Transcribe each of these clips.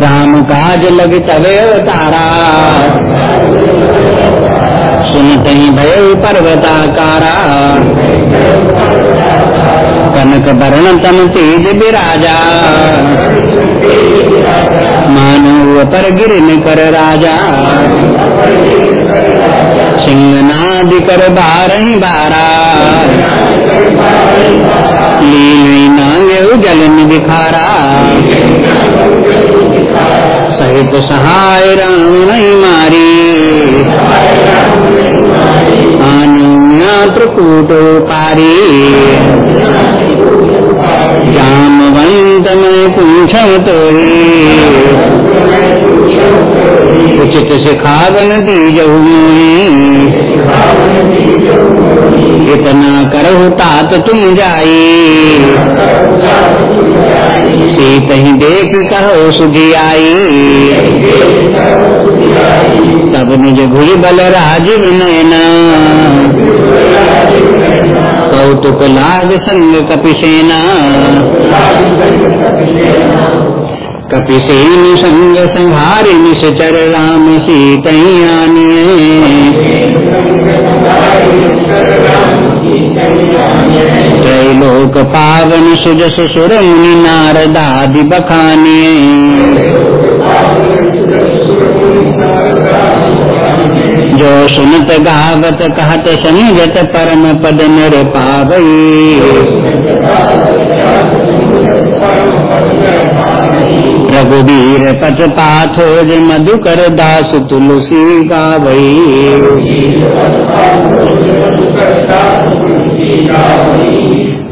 राम काज लग तवे तारा सुनत ही भय पर्वताकारा। कनक वर्ण तन तेज विराजा मानव पर गिरन कर राजा। सिंहनाद कर बारही बारा लीली नांगे जलन दिखारा सहित सहाय राम नहीं मारी। आनुया त्रिकूट पारी। जामवंत में पूछ तोरी। उचित सिखावन दी इतना करहु तात तुम जाई। सीत ही देख कहो सुधी आई। तब निज भुज बल नैना कौतुक लाग संग कपिसेना। कपिसेन संग संहारि निश्चर राम सीतयानी त्रैलोक पावन सुजस सुर मुनि नारदादि बखानिए जो सुनत गावत कहत संगत परम पद नर पावई रघुवीर पथ पाथोज मधुकर दास तुलसी गावई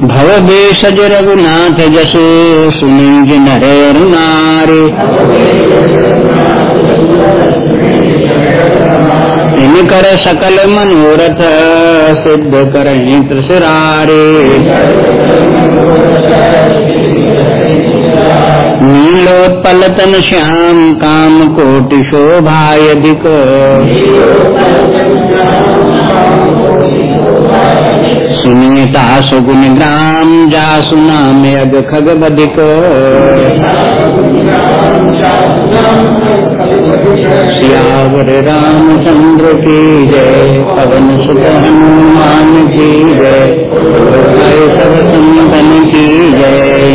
भव बेसज रघुनाथ जसो सुनिज नरेर नारे। कर सकल मनोरथ सिद्ध करें त्रिसरारे नीलोत्पल तन श्याम काम कोटि शोभायधिक सुनीता सुगुन ग्राम जा सुना में अग खग बधिक सियावर रामचंद्र की जय, पवन सुत हनुमान की जय सब संतन की जय।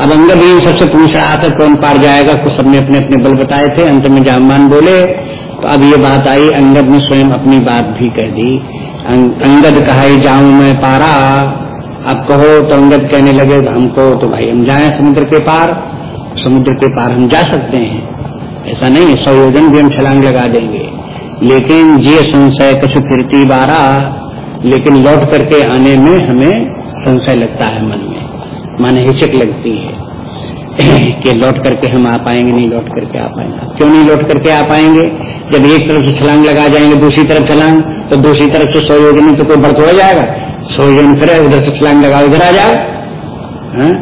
अब अंगद इन सबसे पूछ रहा था कौन पार जाएगा, कुछ सबने अपने अपने बल बताए थे, अंत में जामान बोले तो अब ये बात आई, अंगद ने स्वयं अपनी बात भी कह दी। अंगद कहा जाऊँ मैं पारा। अब कहो तो अंगद कहने लगे, हमको तो भाई हम जाए समुद्र के पार। समुद्र के पार हम जा सकते हैं। ऐसा नहीं है सौ योजन भी हम छलांग लगा देंगे। लेकिन ये संशय कछु फिरती बारा, लेकिन लौट करके आने में हमें संशय लगता है मन में। मन हिचक लगती है कि लौट करके हम आ पाएँगे, नहीं लौट करके आ पाएँगे। क्यों नहीं लौट करके आ पाएँगे? जब एक तरफ़ से छलांग लगा जाएँगे, दूसरी तरफ़ छलांग तो दूसरी तरफ़ से सौ योजन में तो कोई बढ़ थोड़ा जाएगा। सौ योजन फिर उधर से छलांग लगा, उधर आ जाए। हाँ?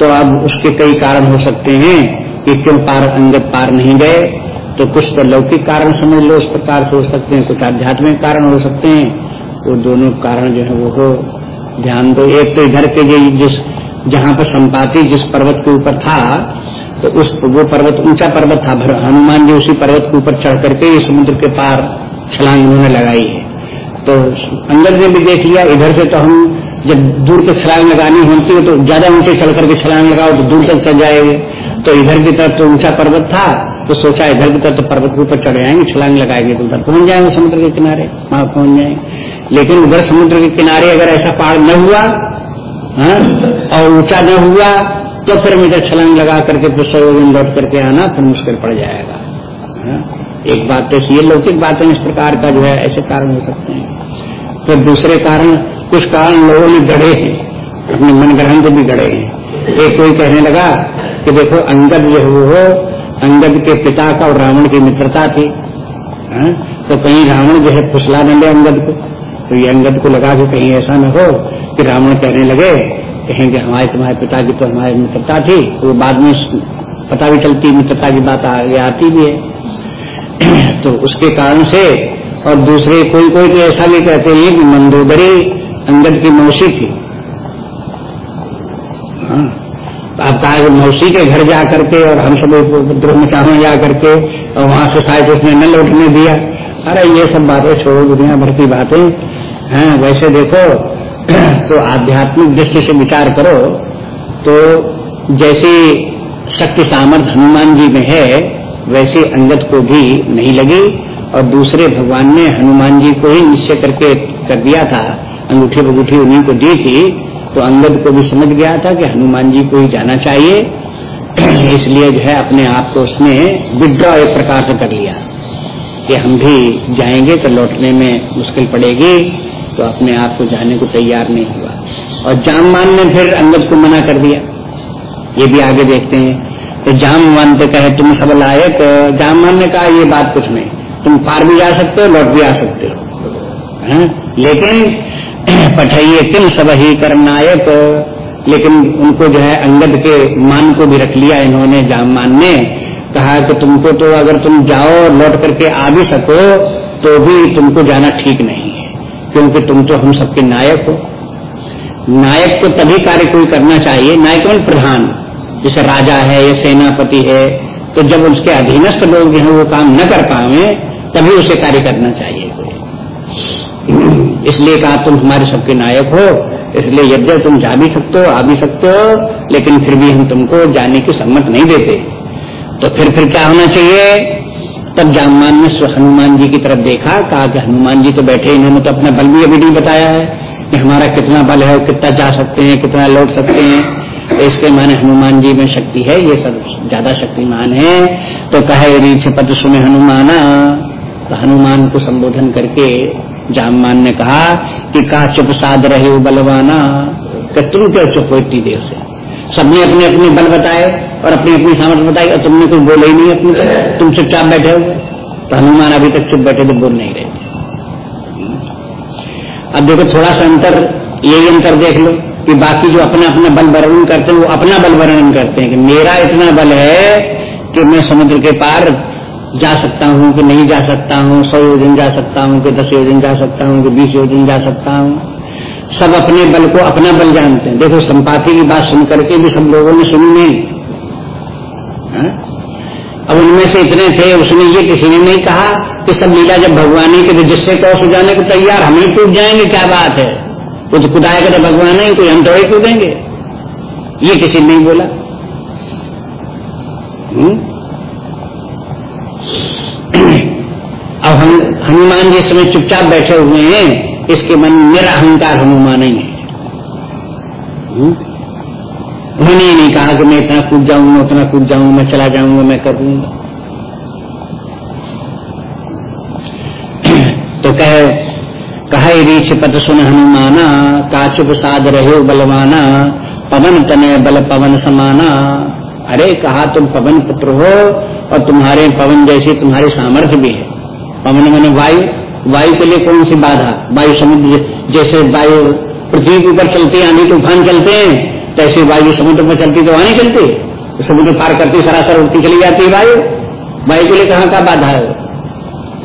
तो अब उसके कई कारण हो सकते हैं कि क्यों पार अंगत पार नहीं गए तो कुछ तो लौकिक कारण समझ लो इस प्रकार से हो सकते हैं, कुछ आध्यात्मिक कारण हो सकते हैं। वो दोनों कारण जो है, वो हो। ध्यान दो। एक तो इधर के जिस, जहाँ पर संपाति जिस पर्वत के ऊपर था तो उस वो पर्वत, ऊँचा पर्वत था हनुमान जी उसी पर्वत के ऊपर चढ़ करके ये समुद्र के पार छलांग उन्होंने लगाई है तो अंगद ने भी देख लिया, इधर से तो हम जब दूर तक छलांग लगानी होती है तो ज़्यादा ऊँचे चढ़ करके छलांग लगाओ तो दूर तक चल जाएँगे तो इधर की तरफ़ तो ऊँचा पर्वत था तो सोचा इधर की तरफ़ तो पर्वत के ऊपर चढ़ जाएँगे, छलांग लगाएँगे तो उधर पहुँच जाएँगे समुद्र के किनारे, वहाँ पहुँच जाएँगे लेकिन उधर समुद्र के किनारे अगर ऐसा पहाड़ न हुआ, हा? और ऊँचा न हुआ तो फिर मुझे छलांग लगा करके फिर सौ दिन लौट करके आना, फिर मुश्किल पड़ जाएगा। एक बात तो ये लौकिक बातें इस प्रकार का जो है, ऐसे कारण हो सकते हैं। फिर तो दूसरे कारण, कुछ कारण लोगों ने गढ़े हैं, अपने मन ग्रहण को भी गढ़े हैं। एक कोई कहने लगा कि देखो, अंगद जो हो, अंगद के पिता का और रावण की मित्रता थी। हा? तो कहीं रावण जो है फुसला न ले अंगद को। तो ये अंगद को लगा कि कहीं ऐसा न हो कि रावण कहने लगे कहेंगे हमारे, तुम्हारे पिता की तो हमारी मित्रता थी तो बाद में पता भी चलती, मित्रता की बात आगे आती भी है। तो उसके कारण से, और दूसरे कोई कोई तो ऐसा भी कहते हैं कि मंदोदरी अंगद की मौसी थी। हाँ तो अब कहा मौसी के घर जा करके और हम सब उपद्रव मचाने जा करके, और वहाँ से शायद उसने न लौटने दिया। अरे ये सब बातें छोड़ो, दुनिया भर की बातें। हैं, वैसे देखो तो आध्यात्मिक दृष्टि से विचार करो तो जैसी शक्ति सामर्थ्य हनुमान जी में है, वैसे अंगद को भी नहीं लगी, और दूसरे भगवान ने हनुमान जी को ही निश्चय करके कर दिया था, अंगूठी बगूठी उन्हीं को दी थी तो अंगद को भी समझ गया था कि हनुमान जी को ही जाना चाहिए। इसलिए जो है अपने आप को उसने विड्रॉ एक प्रकार से कर लिया, कि हम भी जाएँगे तो लौटने में मुश्किल पड़ेगी। तो अपने आप को जाने को तैयार नहीं हुआ। और जाममान ने फिर अंगद को मना कर दिया। ये भी आगे देखते हैं। तो जामवान तो कहे, तुम सब लाए तो जामवान ने कहा, ये बात कुछ नहीं। तुम पार भी जा सकते हो, लौट भी आ सकते हो। है? लेकिन पठाइए किम सब ही करनायक लेकिन उनको जो है, अंगद के मान को भी रख लिया इन्होंने जाममान ने। कहा कि तुमको तो अगर तुम जाओ लौट करके आ भी सको तो भी तुमको जाना ठीक नहीं है। क्योंकि तुम तो हम सबके नायक हो। नायक को तभी कार्य कोई करना चाहिए। नायक में प्रधान। जैसे राजा है, या सेनापति है तो जब उसके अधीनस्थ लोग है, वो काम न कर पाए, तभी उसे कार्य करना चाहिए इसलिए कहा, तुम हमारे सबके नायक हो। इसलिए यद्य तुम जा भी सकते हो, आ भी सकते हो, लेकिन फिर भी हम तुमको जाने की सम्मत नहीं देते। तो फिर फिर क्या होना चाहिए? तब जामान ने हनुमान जी की तरफ़ देखा, कहा कि हनुमान जी तो बैठे इन्होंने तो अपना बल भी अभी नहीं बताया है कि हमारा कितना बल है कितना जा सकते हैं, कितना लौट सकते हैं। इसके माने हनुमान जी में शक्ति है, ये सब ज़्यादा शक्तिमान है। तो कहे रीछ पद सुने हनुमाना तो हनुमान को संबोधन करके जामान ने कहा कि कहा चुप साध रहे बलवाना कि तुम क्यों चुप इतनी देर से? सबने अपने अपने बल बताए और अपनी अपनी सामर्थ्य बताई और तुमने कुछ बोले ही नहीं अपने तुम चुपचाप बैठे हो। तो हनुमान अभी तक चुप बैठे तो बोल नहीं रहे अब देखो थोड़ा सा अंतर यही अंतर देख लो कि बाकी जो अपना अपना बल वर्णन करते हैं वो अपना बल वर्णन करते हैं कि मेरा इतना बल है कि मैं समुद्र के पार जा सकता हूँ कि नहीं जा सकता हूँ सौ योजन जा सकता हूँ कि दस योजन जा सकता हूँ कि बीस योजन जा सकता हूँ। सब अपने बल को अपना बल जानते हैं। देखो, संपाति की बात सुन करके भी सब लोगों ने सुनी नहीं। हा? अब उनमें से इतने थे, उसने ये किसी ने नहीं कहा कि सब लीला जब भगवानी के जिससे कौ सुझाने को तैयार, हम ही टूट जाएँगे, क्या बात है? तो कुदाएगा तो भगवान नहीं कोई हम तो ही कूदेंगे। ये किसी ने नहीं बोला। हुँ? अब हम, हनुमान जी समय चुपचाप बैठे हुए हैं। इसके मन मेरा अहंकार हनुमान ही। है उन्होंने नहीं कहा कि मैं इतना कूद जाऊँगा, उतना कूद जाऊँगा, मैं चला जाऊँगा, मैं करूँगा तो कहे कहे रीछ पत सुन हनुमाना, काचुप साध रहे बलवाना, पवन तने बल पवन समाना। अरे, कहा तुम पवन पुत्र हो और तुम्हारे पवन जैसी तुम्हारी सामर्थ्य भी है। पवन मैंने वायु वायु के लिए कौन सी बाधा? वायु समुद्र जैसे वायु पृथ्वी के ऊपर चलती है, आंधी तूफ़ान चलते हैं तैसे वायु समुद्र पर चलती तो वहाँ नहीं चलती तो समुद्र पार करती, सरासर उठती चली जाती है वायु। वायु के लिए कहाँ का बाधा है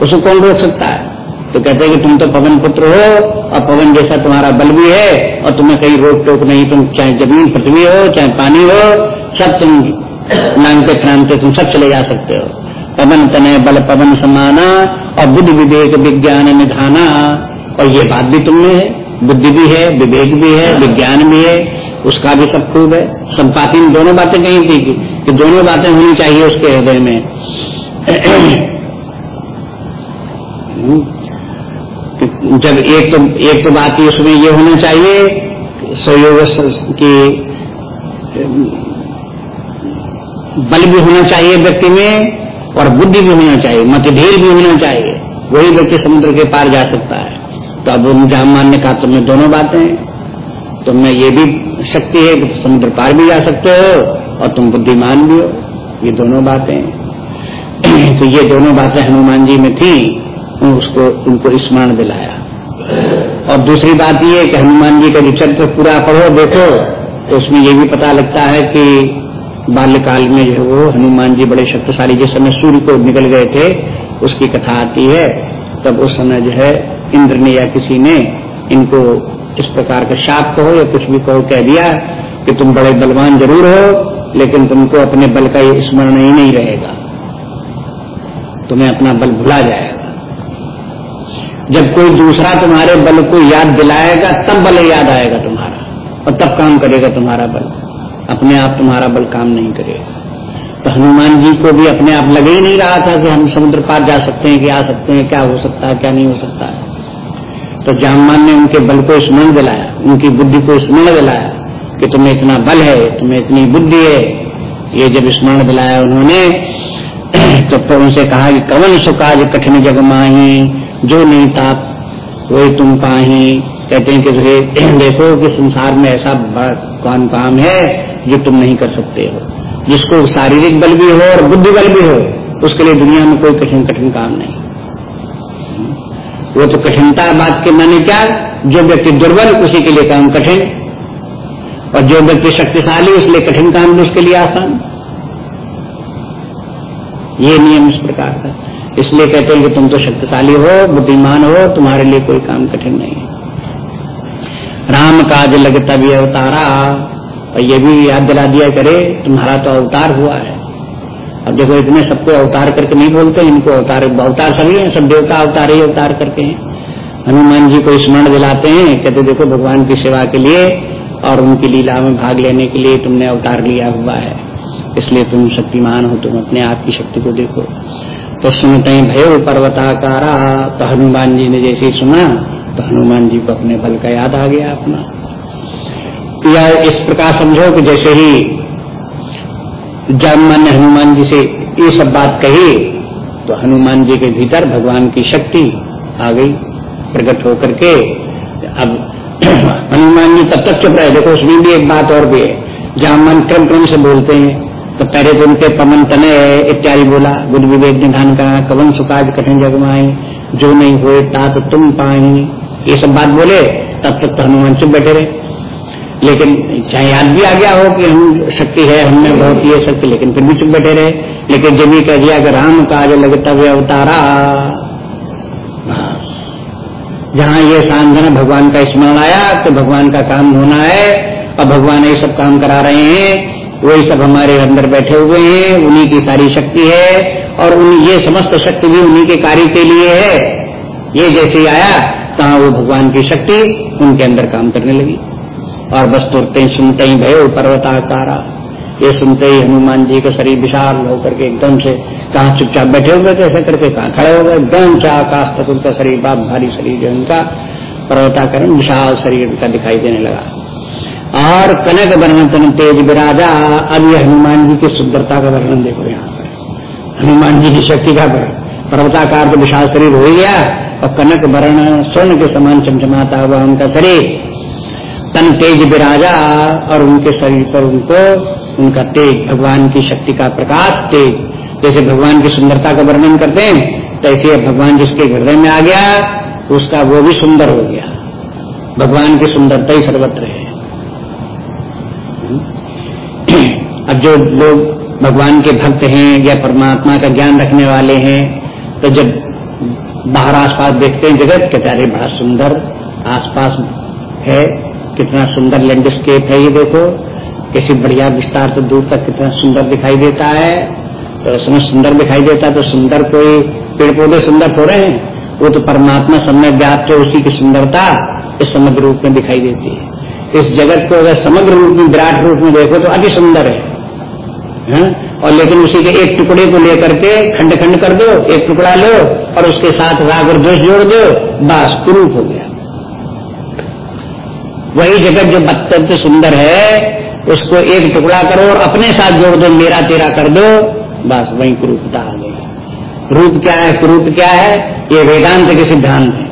उसको कौन रोक सकता है? तो कहते हैं कि तुम तो पवन पुत्र हो, और पवन जैसा तुम्हारा बल भी है, और तुम्हें कहीं रोक टोक नहीं, तुम चाहे ज़मीन, पृथ्वी हो, चाहे पानी हो, सब तुम नांगते क्रांते तुम सब चले जा सकते हो। पवन तने बल पवन समाना और बुद्धि विवेक विज्ञान निधाना। और ये बात भी तुमने है। बुद्धि भी है, विवेक भी है, विज्ञान भी है। उसका भी सब खूब है। संपाति में दोनों बातें कही थी कि कि दोनों बातें होनी चाहिए उसके हृदय में। जब एक तो एक तो बात उसमें ये होना चाहिए सहयोग की, बल भी होना चाहिए व्यक्ति में और बुद्धि भी होना चाहिए, मतभेद भी होना चाहिए। वही व्यक्ति समुद्र के पार जा सकता है। तो अब जामान ने कहा तुम्हें दोनों बातें तुम्हें ये भी शक्ति है कि समुद्र पार भी जा सकते हो और तुम बुद्धिमान भी हो। ये दोनों बातें तो ये दोनों बातें हनुमान जी में थी उसको, उनको स्मरण दिलाया। और दूसरी बात ये कि हनुमान जी का जो चरित्र पूरा पढ़ो, देखो तो उसमें ये भी पता लगता है कि बाल्यकाल में जो वो हनुमान जी बड़े शक्तिशाली, जिस समय सूर्य को निकल गए थे, उसकी कथा आती है, तब उस समय जो है इंद्र ने या किसी ने इनको इस प्रकार का शाप कहो या कुछ भी कहो, कह दिया कि तुम बड़े बलवान ज़रूर हो, लेकिन तुमको अपने बल का ये स्मरण ही नहीं रहेगा। तुम्हें अपना बल भुला जाएगा। जब कोई दूसरा तुम्हारे बल को याद दिलाएगा, तब बल याद आएगा तुम्हारा, और तब काम करेगा तुम्हारा बल। अपने आप तुम्हारा बल काम नहीं करेगा। तो हनुमान जी को भी अपने आप लगे ही नहीं रहा था कि हम समुद्र पार जा सकते हैं, कि आ सकते हैं, क्या हो सकता है, क्या नहीं हो सकता है। तो जामान ने उनके बल को स्मरण दिलाया, उनकी बुद्धि को स्मरण दिलाया कि तुम्हें इतना बल है, तुम्हें इतनी बुद्धि है। ये जब स्मरण दिलाया उन्होंने तो फिर उनसे कहा कि कवन सुकाज कठिन जग माही, जो नहीं ताप, वही तुम पाही। कहते हैं कि देखो कि संसार में ऐसा कौन काम है जो तुम नहीं कर सकते हो। जिसको शारीरिक बल भी हो और बुद्धि बल भी हो, उसके लिए दुनिया में कोई कठिन कठिन काम नहीं। वो तो कठिनता बात के माने क्या? जो व्यक्ति दुर्बल, उसी के लिए काम कठिन। और जो व्यक्ति शक्तिशाली उसलिए कठिन काम भी उसके लिए आसान। ये नियम इस प्रकार का। इसलिए कहते हैं कि तुम तो शक्तिशाली हो, बुद्धिमान हो, तुम्हारे लिए कोई काम कठिन नहीं है। राम काज लगता भी अवतारा और ये भी याद दिला दिया करे, तुम्हारा तो अवतार हुआ है। अब देखो, इतने सबको अवतार करके नहीं बोलते, इनको अवतार अवतार सभी हैं, सब देवता अवतार ही अवतार करके हैं। हनुमान जी को स्मरण दिलाते हैं, कहते, देखो, भगवान की सेवा के लिए और उनकी लीला में भाग लेने के लिए तुमने अवतार लिया हुआ है। इसलिए तुम शक्तिमान हो, तुम अपने आप की शक्ति को देखो। तो सुनते हैं भय पर्वताकारा तो हनुमान जी ने जैसे सुना तो हनुमान जी को अपने बल का याद आ गया अपना। या इस प्रकार समझो कि जैसे ही जामान ने हनुमान जी से ये सब बात कही तो हनुमान जी के भीतर भगवान की शक्ति आ गई, प्रकट होकर के अब हनुमान जी तब तक चुप रहे। देखो, उसमें भी एक बात और भी है। जामान क्रम क्रम से बोलते हैं। तो पहले तो उनके पवन तने इत्यादि बोला। बुद्ध विवेक निधान का कवन सुकाज कठिन जगमाई जो नहीं हुए तात तुम पाई ये सब बात बोले, तब तक तो हनुमान चुप बैठे रहे। लेकिन चाहे याद भी आ गया हो कि हम शक्ति है हमने बहुत ये शक्ति, लेकिन फिर भी चुप बैठे रहे। लेकिन जब भी कह दिया कि राम काज लगता हुआ अवतारा जहाँ ये साधन भगवान का स्मरण आया तो भगवान का काम होना है, और भगवान ये सब काम करा रहे हैं। वही सब हमारे अंदर बैठे हुए हैं, उन्हीं की सारी शक्ति है, और उन, ये समस्त शक्ति भी उन्हीं के कार्य के लिए है। ये जैसे आया, तहा वो भगवान की शक्ति उनके अंदर काम करने लगी। और बस तुरते ही सुनते ही भयो पर्वताकारा। ये सुनते ही हनुमान जी का शरीर विशाल होकर के एकदम से कहा चुपचाप बैठे हुए थे, ऐसे करके कहा खड़े हो गए, एकदम से आकाश तक उनका शरीर, बाप भारी शरीर जो उनका पर्वताकरण विशाल शरीर का दिखाई देने लगा। और कनक वर्णन तेज विराजा, अब ये हनुमान जी की सुंदरता का वर्णन देखो यहाँ पर। हनुमान जी की शक्ति का वर्णन। पर्वताकार तो विशाल शरीर हो गया, और कनक वर्ण स्वर्ण के समान चमचमाता हुआ उनका शरीर। तन तेज विराजा और उनके शरीर पर उनको, उनका तेज, भगवान की शक्ति का प्रकाश तेज। जैसे भगवान की सुंदरता का वर्णन करते हैं, तैसे भगवान जिसके हृदय में आ गया, उसका वो भी सुंदर हो गया। भगवान की सुंदरता ही सर्वत्र है। अब जो लोग भगवान के भक्त हैं या परमात्मा का ज्ञान रखने वाले हैं तो जब बाहर आसपास देखते हैं, जगत कहते अरे बड़ा सुंदर आसपास है कितना सुंदर लैंडस्केप है ये देखो। किसी बढ़िया विस्तार तो दूर तक कितना सुंदर दिखाई देता है। तो उसमें सुंदर दिखाई देता है तो सुंदर कोई पेड़ पौधे सुंदर थोड़े हैं। वो तो परमात्मा समय व्याप्त उसी की सुंदरता इस समग्र रूप में दिखाई देती है। इस जगत को अगर समग्र रूप में, विराट रूप में देखो तो अति सुंदर है। है? और लेकिन उसी के एक टुकड़े को लेकर के खंड खंड कर दो, एक टुकड़ा लो और उसके साथ राग और जोड़ दो, बस कुरूप हो गया। वही जगत जो अत्यंत सुंदर है, उसको एक टुकड़ा करो और अपने साथ जोड़ दो, मेरा तेरा कर दो। बस वही कुरूपता आ गई रूप क्या है? कुरूप क्या है? ये वेदांत के सिद्धांत है।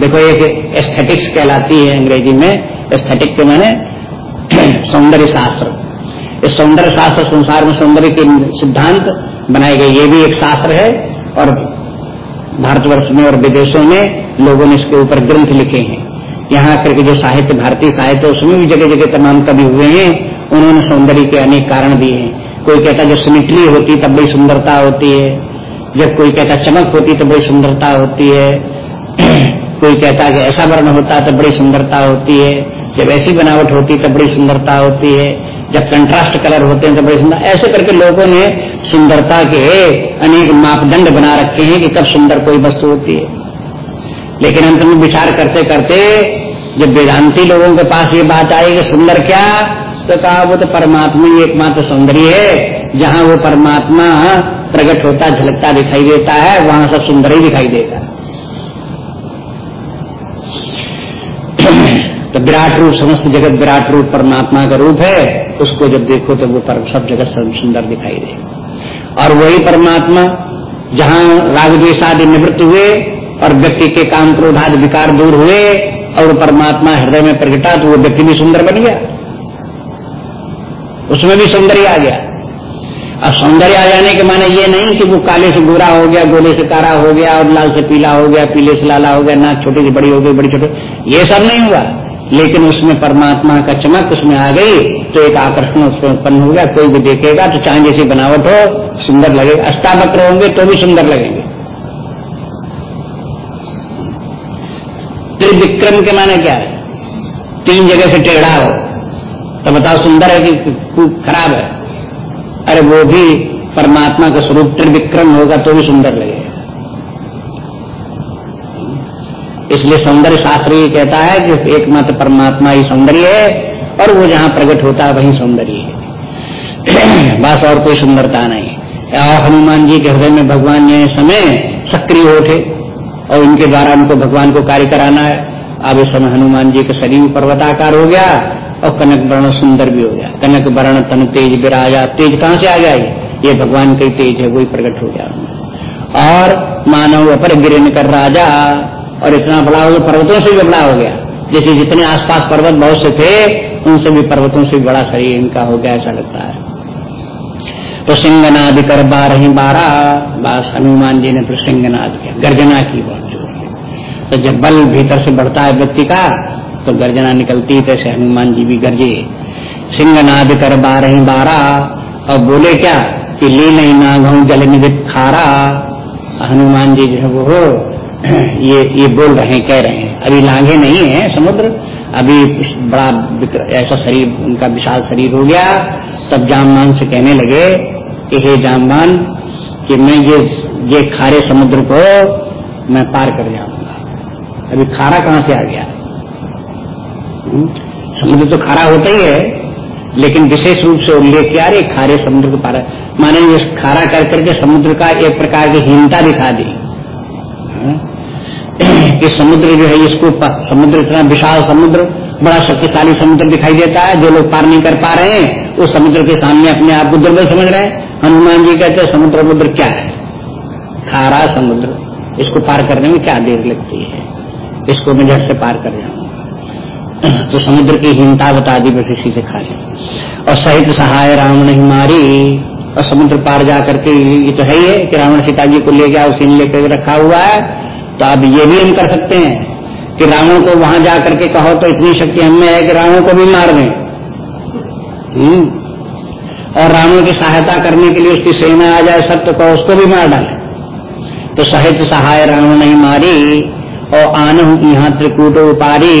देखो, एक एस्थेटिक्स कहलाती है अंग्रेज़ी में। एस्थेटिक के माने सौंदर्य शास्त्र। इस सौंदर्य शास्त्र, संसार में सौंदर्य के सिद्धांत बनाए गए। ये भी एक शास्त्र है और भारतवर्ष में और विदेशों में लोगों ने इसके ऊपर ग्रंथ लिखे हैं। यहाँ करके जो साहित्य, भारतीय साहित्य, उसमें भी जगह जगह तमाम कवि हुए हैं, उन्होंने सौंदर्य के अनेक कारण दिए हैं। कोई कहता जब सिमिट्री होती तब बड़ी सुंदरता होती है। जब कोई कहता चमक होती तो बड़ी सुंदरता होती है। कोई कहता कि ऐसा वर्ण होता तो बड़ी सुंदरता होती है। जब ऐसी बनावट होती तब बड़ी सुंदरता होती है। जब कंट्रास्ट कलर होते हैं तो बड़ी सुंदर, ऐसे करके लोगों ने सुंदरता के अनेक मापदंड बना रखे हैं कि कब सुंदर कोई वस्तु होती है। लेकिन अंत में विचार करते करते जब वेदांति लोगों के पास ये बात आई कि सुंदर क्या तो कहा, वो तो परमात्मा ही एकमात्र सौंदर्य है। जहाँ वो परमात्मा प्रकट होता, झलकता दिखाई देता है, वहाँ सब सुंदर ही दिखाई देगा तो विराट रूप, समस्त जगत विराट रूप परमात्मा का रूप है। उसको जब देखो तो वो पर, सब जगत सब सुंदर दिखाई दे। और वही परमात्मा, जहाँ राग द्वेषादि निवृत्त हुए और व्यक्ति के काम क्रोधादि विकार दूर हुए और परमात्मा हृदय में प्रगटा तो वो व्यक्ति भी सुंदर बन गया। उसमें भी सौंदर्य आ गया। अब सौंदर्य आ जाने के माने ये नहीं कि वो काले से गोरा हो गया, गोले से कारा हो गया, और लाल से पीला हो गया, पीले से लाला हो गया, नाक छोटी से बड़ी हो गई, बड़ी छोटी। ये सब नहीं हुआ। लेकिन उसमें परमात्मा का चमक उसमें आ गई तो एक आकर्षण उसमें उत्पन्न हो गया। कोई भी देखेगा तो चाहे जैसी बनावट हो, सुंदर लगेगा अष्टावक्र होंगे तो भी सुंदर लगेंगे। त्रिविक्रम के माने क्या है? तीन जगह से टेढ़ा हो। तो बताओ, सुंदर है कि खराब है? अरे वो भी परमात्मा का स्वरूप त्रिविक्रम होगा तो भी सुंदर लगेगा। इसलिए सौंदर्य शास्त्र ये कहता है कि एकमात्र परमात्मा ही सौंदर्य है और वो जहाँ प्रकट होता है वही सौंदर्य है। बस और कोई सुंदरता नहीं। हनुमान जी के हृदय में भगवान ने समय सक्रिय उठे। और इनके द्वारा उनको भगवान को कार्य कराना है। अब इस समय हनुमान जी का शरीर पर्वताकार हो गया और कनक वर्ण सुंदर भी हो गया। कनक वर्ण तन तेज विराजा, तेज कहाँ से आ गया ये भगवान का तेज है, वही प्रकट हो गया। और मानव अपर गिरन कर राजा, और इतना बड़ा हो गया पर्वतों से भी बड़ा हो गया। जैसे जितने आसपास पर्वत बहुत से थे, उनसे भी पर्वतों से बड़ा शरीर इनका हो गया, ऐसा लगता है। तो सिंहनाद कर बारह बारह, बस हनुमान जी ने फिर सिंहनाद किया, गर्जना की से तो जब बल भीतर से बढ़ता है व्यक्ति का तो गर्जना निकलती है तैसे हनुमान जी भी गर्जे। सिंहनाद कर बारह बारह और बोले क्या कि ली नहीं नाघऊ जल निवित खारा। हनुमान जी जो है वो ये ये बोल रहे हैं, कह रहे हैं। अभी लांघे नहीं है समुद्र, अभी बड़ा ऐसा शरीर, उनका विशाल शरीर हो गया। तब जाममान से कहने लगे कि हे जाममान कि मैं ये ये खारे समुद्र को मैं पार कर जाऊँगा अभी खारा कहाँ से आ गया? हम्म? समुद्र तो खारा होता ही है, लेकिन विशेष रूप से उल्लेख किया रे खारे समुद्र को पार। माने ये खारा कर करके समुद्र का एक प्रकार की हीनता दिखा दी। कि समुद्र जो है, इसको समुद्र इतना विशाल समुद्र, बड़ा शक्तिशाली समुद्र दिखाई देता है, जो लोग पार नहीं कर पा रहे हैं, वो समुद्र के सामने अपने आप को दुर्बल समझ रहे हैं। हनुमान जी कहते हैं समुद्र मुद्र क्या है? खारा समुद्र। इसको पार करने में क्या देर लगती है? इसको मैं झट से पार कर जाऊँगा तो समुद्र की हीनता बता दी बस इसी से खा और सहित सहाय राम नहीं मारी, और समुद्र पार जा करके ये तो है ही है कि रावण सीता जी को ले गया, उसी ने लेकर रखा हुआ है। तो अब ये भी हम कर सकते हैं कि रावण को वहाँ जा करके कहो तो इतनी शक्ति हमें है कि रावण को भी मार दें। हम्म। और रावण की सहायता करने के लिए उसकी सेना आ जाए सब तो कहो उसको भी मार डाले। तो साहित्य सहाय रावण नहीं मारी और आन यहाँ त्रिकूट उपारी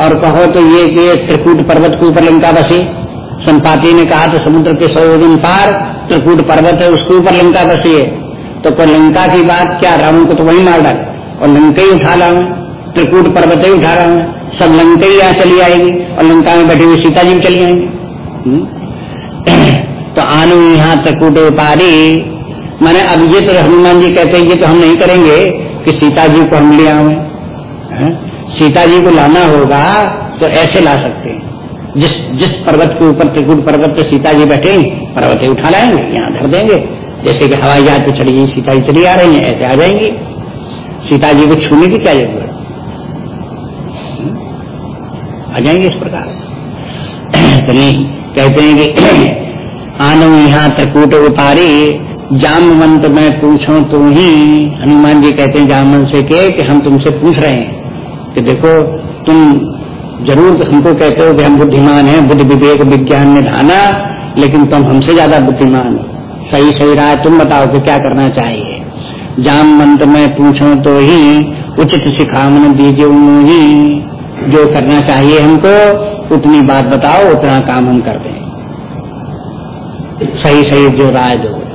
और कहो तो ये कि त्रिकूट पर्वत के ऊपर लंका बसी। संपाति ने कहा तो समुद्र के सौ दिन पार त्रिकूट पर्वत है, उसके ऊपर लंका बसी। है तो कोई लंका की बात क्या? रावण को तो वही मार डाल। और लंका ही उठा रहा हूँ त्रिकूट पर्वत ही उठा रहा हूँ सब लंका ही यहाँ चली आएगी और लंका में बैठी हुई सीता जी चली आएँगी। हम्म? तो आनु यहाँ त्रिकूट उपारी मैंने अब ये तो हनुमान जी कहते हैं, ये तो हम नहीं करेंगे। कि सीता जी को हम ले आवे सीता जी को लाना होगा तो ऐसे ला सकते हैं। जिस जिस पर्वत के ऊपर, त्रिकुट पर्वत पे सीता जी बैठे, पर्वत उठा लाएँगे, यहाँ धर देंगे। जैसे कि हवाई जहाज़ पे चढ़ी सीता जी चली आ रही है, ऐसे आ जाएँगी। सीता जी को छूने की क्या ज़रूरत? आ जाएँगे इस प्रकार। तो नहीं, कहते हैं कि आनो यहाँ त्रिकूट उतारी जामवंत मैं पूछो तो ही। हनुमान जी कहते हैं जामवंत से के, कि हम तुमसे पूछ रहे हैं कि देखो, तुम ज़रूर हमको कहते हो कि हम बुद्धिमान हैं, बुद्ध विवेक विज्ञान में ढाना लेकिन तुम हमसे ज़्यादा बुद्धिमान हो। सही सही राय तुम बताओ कि क्या करना चाहिए। जाम मंत्र में पूछो तो ही उचित सिखावन दीजिए ही। जो करना चाहिए हमको, उतनी बात बताओ, उतना काम हम कर दें। सही सही जो राय दो।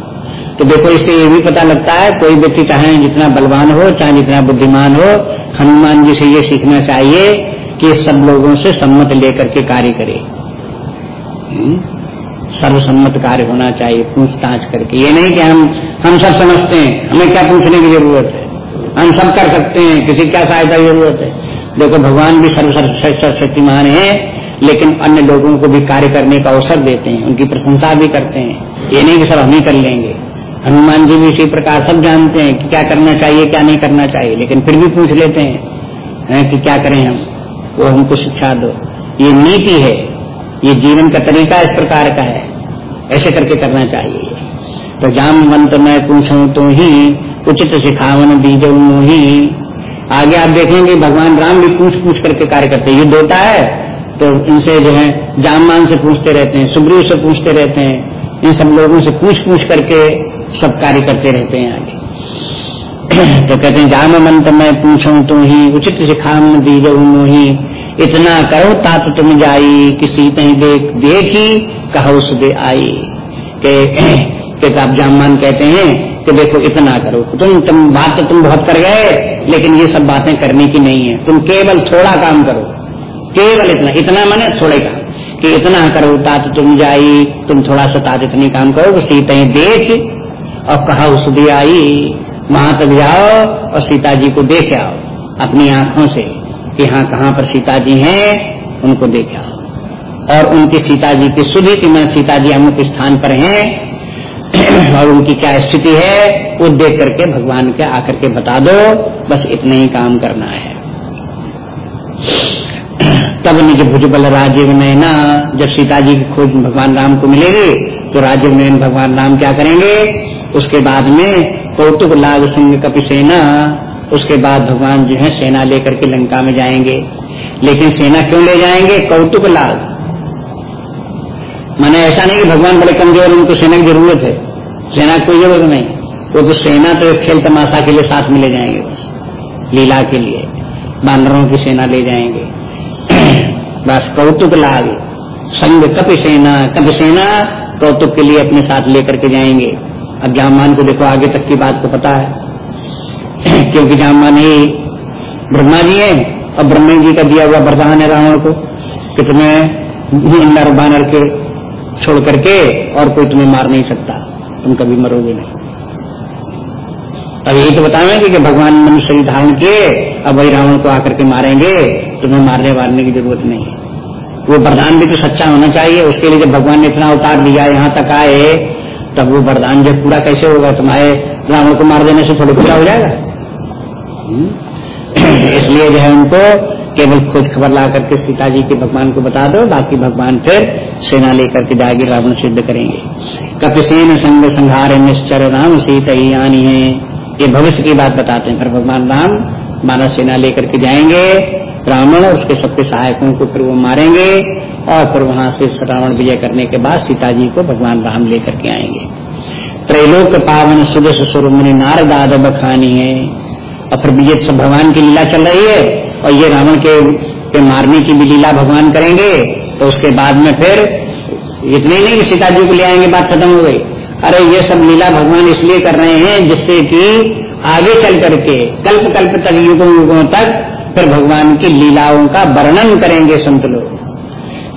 तो देखो, इससे ये भी पता लगता है, कोई व्यक्ति चाहे जितना बलवान हो, चाहे जितना बुद्धिमान हो, हनुमान जी से ये सीखना चाहिए कि सब लोगों से सम्मत लेकर के कार्य करे। हम्म? सर्वसम्मत कार्य होना चाहिए, पूछताछ करके। ये नहीं कि हम हम सब समझते हैं, हमें क्या पूछने की ज़रूरत है? हम सब कर सकते हैं, किसी क्या सहायता की ज़रूरत है? देखो, भगवान भी सर्व सर्वशक्तिमान है, लेकिन अन्य लोगों को भी कार्य करने का अवसर देते हैं, उनकी प्रशंसा भी करते हैं। ये नहीं कि सब हम ही कर लेंगे। हनुमान जी भी इसी प्रकार सब जानते हैं कि क्या करना चाहिए, क्या नहीं करना चाहिए, लेकिन फिर भी पूछ लेते हैं, है, कि क्या करें हम? वो हमको शिक्षा दो। ये नीति है। ये जीवन का तरीका इस प्रकार का है। ऐसे करके करना चाहिए। तो जाम मंत्र मैं पूछूँ तो ही उचित सिखावन बीज ही। आगे आप देखेंगे, भगवान राम भी पूछ पूछ करके कार्य करते युद्ध होता है। तो इनसे जो है जाममान से पूछते रहते हैं, सुग्रीव से पूछते रहते हैं। इन सब लोगों से पूछ पूछ करके सब कार्य करते रहते हैं आगे। तो कहते हैं जाम मंत मैं पूछूँ तो ही उचित सिखावन बीज ही इतना करो तात तुम जाई किसी कहीं देख देखी कहो सुबह आई। के, के आप जामान कहते हैं कि देखो इतना करो। तुम तुम बात तो तुम बहुत कर गए लेकिन ये सब बातें करने की नहीं है। तुम केवल थोड़ा काम करो। केवल इतना इतना माने थोड़े काम। कि इतना करो तात तुम जाई तुम थोड़ा सा तात इतनी काम करो सीता देख और कहा सुबह आई वहाँ तक जाओ और सीता जी को देख आओ, अपनी आँखों से, कि हाँ कहाँ पर सीता जी हैं, उनको देख आओ। और उनकी सीता जी की सुधी कि मैं सीता जी अमुक स्थान पर हैं, और उनकी क्या स्थिति है, वो देख करके भगवान के आकर के बता दो, बस इतने ही काम करना है। तब निज भुजबल राजीव नैना जब सीता जी की खोज भगवान राम को मिलेगी तो राजीव नयन भगवान राम क्या करेंगे उसके बाद में कौतुक लाग सिंह कपिसेना उसके बाद भगवान जो है सेना लेकर के लंका में जाएँगे। लेकिन सेना क्यों ले जाएँगे? कौतुक लाल मैंने ऐसा नहीं कि भगवान बड़े कमज़ोर उनको सेना की ज़रूरत है। सेना की कोई ज़रूरत नहीं। वो तो सेना तो खेल तमाशा के लिए साथ में ले जाएँगे बस, लीला के लिए। बानरों की सेना ले जाएँगे। बस कौतुक लाल संग कप सेना कप सेना कौतुक के लिए अपने साथ लेकर के जाएँगे। अब जामान को देखो, आगे तक की बात को पता है। क्योंकि जहाँ माने ब्रह्मा जी है और ब्रह्मा जी का दिया हुआ वरदान है रावण को, कि तुम्हें नर बानर के छोड़ करके और कोई तुम्हें मार नहीं सकता, तुम कभी मरोगे नहीं। अब यही तो बताएँगे कि भगवान मनुष्य धारण किए, अब वही रावण को आकर के मारेंगे, तुम्हें मारने वारने की ज़रूरत नहीं। है वो वरदान भी तो सच्चा होना चाहिए, उसके लिए जब भगवान ने इतना उतार दिया, यहाँ तक आए तब वो वरदान जब पूरा कैसे होगा? तुम्हारे रावण को मार देने से थोड़ी पूरा हो जाएगा? इसलिए जो है उनको केवल खोज खबर ला करके सीता जी के भगवान को बता दो, बाकी भगवान फिर सेना लेकर के जाएगी रावण सिद्ध करेंगे। कपिसेन संग संहार निश्चर राम, सीता आनी है। ये भविष्य की बात बताते हैं फिर भगवान राम मानव सेना लेकर के जाएँगे। रावण और उसके सबके सहायकों को फिर वो मारेंगे। और फिर वहाँ से रावण विजय करने के बाद सीता जी को भगवान राम लेकर के आएँगे। त्रैलोक पावन सुदस सुरमुनि नारदाद बखानी है। और फिर ये सब भगवान की लीला चल रही है और ये रावण के, के मारने की भी लीला भगवान करेंगे तो उसके बाद में फिर इतने नहीं कि सीता जी को ले आएँगे बात खत्म हो गई। अरे ये सब लीला भगवान इसलिए कर रहे हैं जिससे कि आगे चल करके कल्प कल्प तक युगों युगों तक फिर भगवान की लीलाओं का वर्णन करेंगे संत लोग।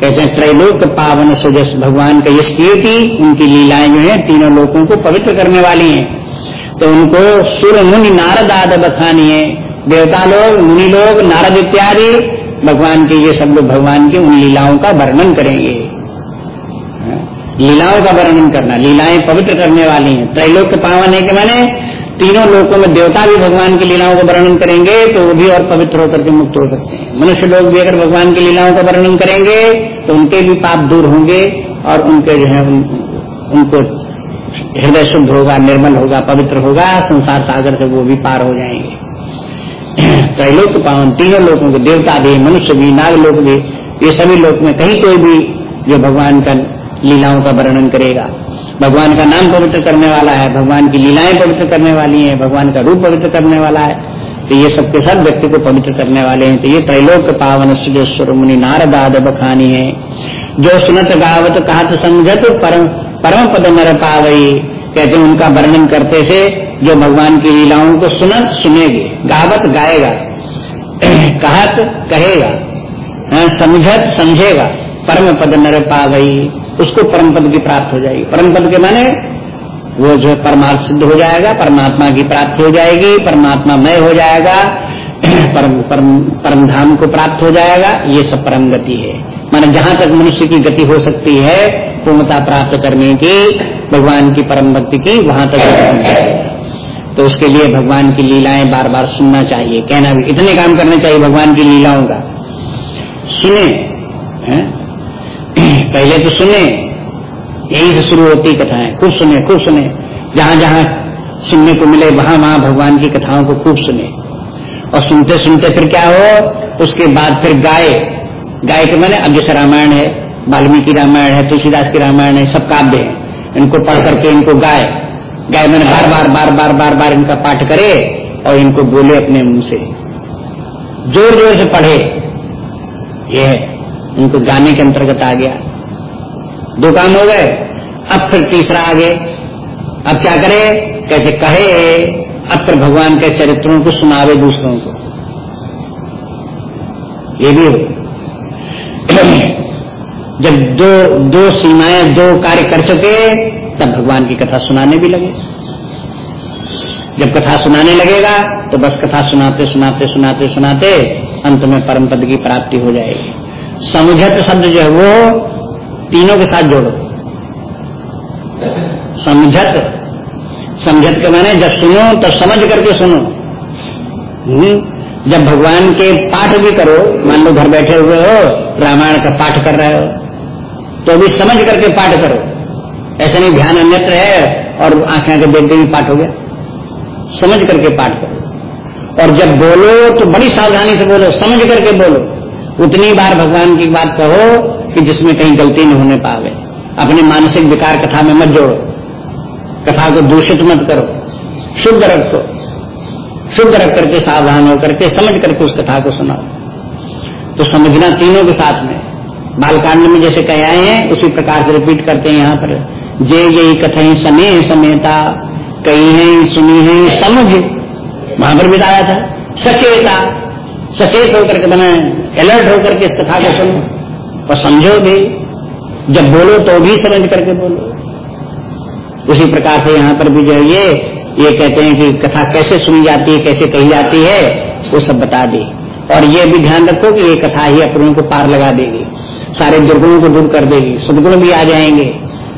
कहते हैं, त्रैलोक पावन सुजस भगवान का यश कीर्ति उनकी लीलाएँ जो है, तीनों लोगों को पवित्र करने वाली हैं। तो उनको सुर मुनि नारद आद बखानी है। देवता लोग, मुनि लोग, नारद इत्यादि, भगवान के ये सब लोग भगवान की उन लीलाओं का वर्णन करेंगे। हाँ? लीलाओं का वर्णन करना, लीलाएँ पवित्र करने वाली हैं। त्रैलोक पावन है कि मैंने तीनों लोगों में देवता भी भगवान की लीलाओं का वर्णन करेंगे तो वो भी और पवित्र होकर के मुक्त हो सकते हैं। मनुष्य लोग भी अगर भगवान की लीलाओं का वर्णन करेंगे तो उनके भी पाप दूर होंगे और उनके जो है उन, उनको हृदय शुद्ध होगा निर्मल होगा पवित्र होगा संसार सागर से वो भी पार हो जाएँगे। त्रैलोक पावन तीनों लोगों के देवता भी मनुष्य भी नाग लोग भी ये सभी लोग में कहीं कोई भी जो भगवान का लीलाओं का वर्णन करेगा। भगवान का नाम पवित्र करने वाला है भगवान की लीलाएँ पवित्र करने वाली हैं भगवान का रूप पवित्र करने वाला है तो ये सबके सब व्यक्ति को पवित्र करने वाले हैं। तो ये त्रैलोक पावन सुजेश्वर मुनि नारदाद बखानी है। जो सुनत गावत कहत समझत परम परम पद नर पावई कहते उनका वर्णन करते से जो भगवान की लीलाओं को सुनत सुनेगी गावत गाएगा कहत कहेगा हाँ, समझत समझेगा परम पद नर पावई। उसको परम पद की प्राप्त हो जाएगी। परम पद के माने वो जो परमार्थ सिद्ध हो जाएगा, परमात्मा की प्राप्ति हो जाएगी, परमात्मा मय हो जाएगा, परम परम परम धाम को प्राप्त हो जाएगा, ये सब परम गति है। माने जहाँ तक मनुष्य की गति हो सकती है, पूर्णता प्राप्त करने की, भगवान की परम भक्ति की, वहाँ तक तो उसके लिए भगवान की लीलाएँ बार बार सुनना चाहिए। कहना भी, इतने काम करने चाहिए भगवान की लीलाओं का। सुने? पहले तो सुने, यही से शुरू होती कथाएँ, खूब सुने खूब सुने। जहाँ जहाँ सुनने को मिले, वहाँ वहाँ भगवान की कथाओं को खूब सुने। और सुनते सुनते फिर क्या हो, उसके बाद फिर गाय। गाय के मैंने अब जैसे रामायण है, वाल्मीकि रामायण है, तुलसीदास की रामायण है, सब काव्य है। इनको पढ़ करके इनको गाय। गाय मैंने बार बार बार बार बार बार इनका पाठ करे और इनको बोले अपने मुँह से। ज़ोर ज़ोर से पढ़े। ये है, इनको गाने के अंतर्गत आ गया। दो काम हो गए। अब फिर तीसरा आगे। अब क्या करे? कहते, कहे, अब फिर भगवान के चरित्रों को सुनावे दूसरों को। ये भी हो। जब दो दो सीमाएँ, दो कार्य कर चुके तब भगवान की कथा सुनाने भी लगे। जब कथा सुनाने लगेगा तो बस कथा सुनाते सुनाते सुनाते सुनाते, अंत में परम पद की प्राप्ति हो जाएगी। समझत शब्द जो है वो तीनों के साथ जोड़ो। समझत? समझत के माने जब सुनो तब समझ करके सुनो। हम्म, जब भगवान के पाठ भी करो मान लो घर बैठे हुए हो रामायण का पाठ कर रहे हो तो भी समझ करके पाठ करो। ऐसा नहीं ध्यान अन्यत्र है और आँखें के देखते भी पाठ हो गया। समझ करके पाठ करो। और जब बोलो तो बड़ी सावधानी से बोलो समझ करके बोलो। उतनी बार भगवान की बात कहो कि जिसमें कहीं गलती न होने पावे। अपने मानसिक विकार कथा में मत जोड़ो। कथा को दूषित मत करो। शुद्ध रखो। शुद्ध रख करके सावधान होकर के समझ करके उस कथा को सुनाओ। तो समझना तीनों के साथ में। बालकांड में जैसे कह आए हैं, उसी प्रकार से रिपीट करते हैं यहाँ पर। जे यही कथाएँ समे, समेता, कही है, सुनी है, समझ। वहाँ पर बताया था। सचेता। सचेत होकर के बना अलर्ट होकर के इस कथा को सुनो। और समझो भी जब बोलो तो भी समझ करके बोलो। उसी प्रकार से यहाँ पर भी जो ये ये कहते हैं कि कथा कैसे सुनी जाती है, कैसे कही जाती है, वो सब बता दी। और ये भी ध्यान रखो कि ये कथा ही अपनों को पार लगा देगी। सारे दुर्गुणों को दूर कर देगी। सदगुण भी आ जाएँगे।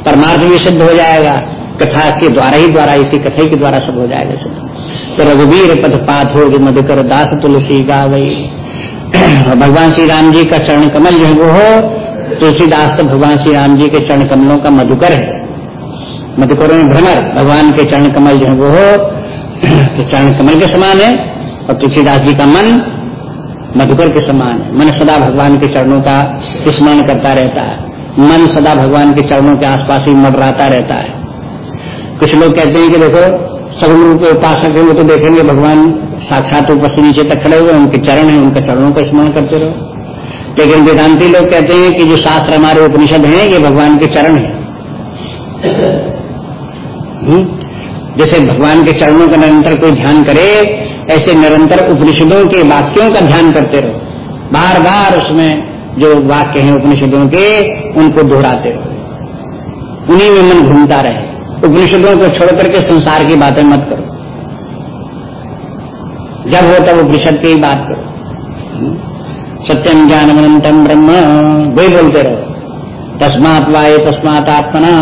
परमार्थ भी सिद्ध हो जाएगा। कथा के द्वारा ही द्वारा, इसी कथा के द्वारा सब हो जाएगा सिद्ध। तो रघुवीर पथ पाथ हो मधुकर दास तुलसी गा गई भगवान श्री राम जी का चरण कमल जो है वो हो, तुलसीदास तो भगवान श्री राम जी के चरण कमलों का मधुकर है। मधुकर में भ्रमर, भगवान के चरण कमल जो है वो हो तो चरण कमल के समान है और तुलसीदास जी का मन मधुकर के समान है। मन सदा भगवान के चरणों का स्मरण करता रहता है। मन सदा भगवान के चरणों के आसपास ही मडराता रहता है। कुछ लोग कहते हैं कि देखो सगुरु के उपासक है, वो तो देखेंगे भगवान साक्षात ऊपर से नीचे तक खड़े हुए उनके चरण है, उनके चरणों का स्मरण करते रहो। लेकिन वेदांति लोग कहते हैं कि जो शास्त्र हमारे उपनिषद हैं, ये भगवान के चरण है। हम्म? जैसे भगवान के चरणों का निरंतर कोई ध्यान करे, ऐसे निरंतर उपनिषदों के वाक्यों का ध्यान करते रहो। बार बार उसमें जो वाक्य हैं उपनिषदों के, उनको दोहराते रहो। उन्हीं में मन घूमता रहे। उपनिषदों को छोड़ करके संसार की बातें मत करो। जब हो तब उपनिषद की बात करो। सत्यम ज्ञान अनंतम ब्रह्म, वही बोलते रहो। तस्मात वाय तस्मात आत्मना,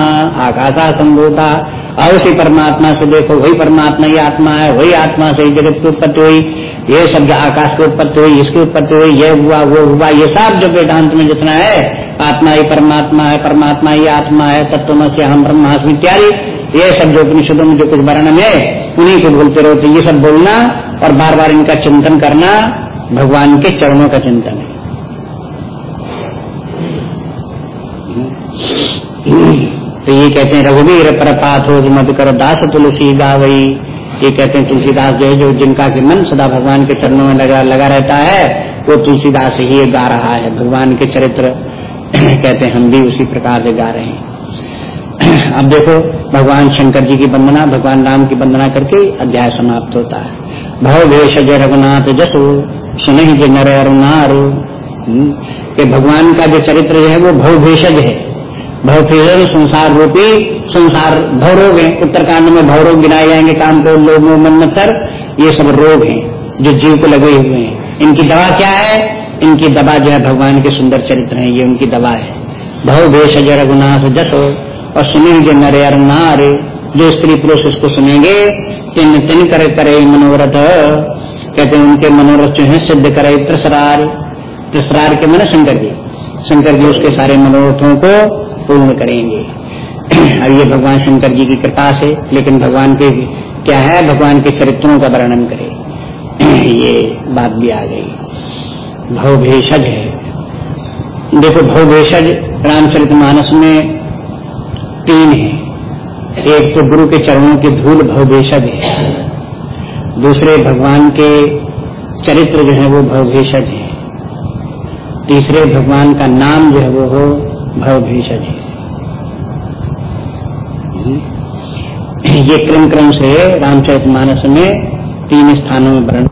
आकाशा संभूता। और उसी परमात्मा से देखो, वही परमात्मा ही आत्मा है, वही आत्मा से जगत की उत्पत्ति हुई। ये सब आकाश की उत्पत्ति हुई, इसकी उत्पत्ति हुई, ये हुआ, वो हुआ, ये सब जो वेदांत में जितना है, आत्मा ही परमात्मा है, परमात्मा ही आत्मा है तत्व से हम ब्रह्मास्म इत्यादि, ये सब जो उपनिषदों में जो कुछ वर्णन है, उन्हीं को बोलते रहो। तो ये सब बोलना और बार बार इनका चिंतन करना भगवान के चरणों का चिंतन है। तो ये कहते हैं, रघुवीर प्रपात हो मत कर, दास तुलसी गावई ये कहते हैं, तुलसीदास जो है, जो जिनका के मन सदा भगवान के चरणों में लगा लगा रहता है, वो तुलसीदास ही गा रहा है। भगवान के चरित्र कहते हैं, हम भी उसी प्रकार से गा रहे हैं। अब देखो, भगवान शंकर जी की वंदना, भगवान राम की वंदना करके अध्याय समाप्त होता है। भव जय रघुनाथ जसो सुन जय नर। हम्म, कि भगवान का जो चरित्र है वो भव भेषज है। भवफेर संसार रूपी संसार भवरोग है। उत्तरकांड में भवरोग गिनाए जाएँगे काम को लोग मन मत्सर ये सब रोग हैं जो जीव को लगे हुए हैं। इनकी दवा क्या है? इनकी दवा जो है भगवान के सुंदर चरित्र है ये उनकी दवा है। भव भेष रघुनाथ जसो और सुनेंगे नरे अर नारे। जो स्त्री पुरुष इसको सुनेंगे तिन तिन करे करे मनोरथ। कहते उनके मनोरथ जो है, सिद्ध करे त्रसरार। त्रसरार के मन शंकर जी शंकर जी उसके सारे मनोरथों को पूर्ण करेंगे। अब ये भगवान शंकर जी की कृपा से, लेकिन भगवान के क्या है? भगवान के चरित्रों का वर्णन करे। ये बात भी आ गई। भवभेषज है। देखो, भवभेषज रामचरित मानस में तीन है। एक तो गुरु के चरणों की धूल भवभेषज है। दूसरे भगवान के चरित्र जो है वो भवभेषज है। तीसरे भगवान का नाम जो है वो हो भव भीषण है। ये क्रम क्रम से रामचरित मानस में तीन स्थानों में वर्ण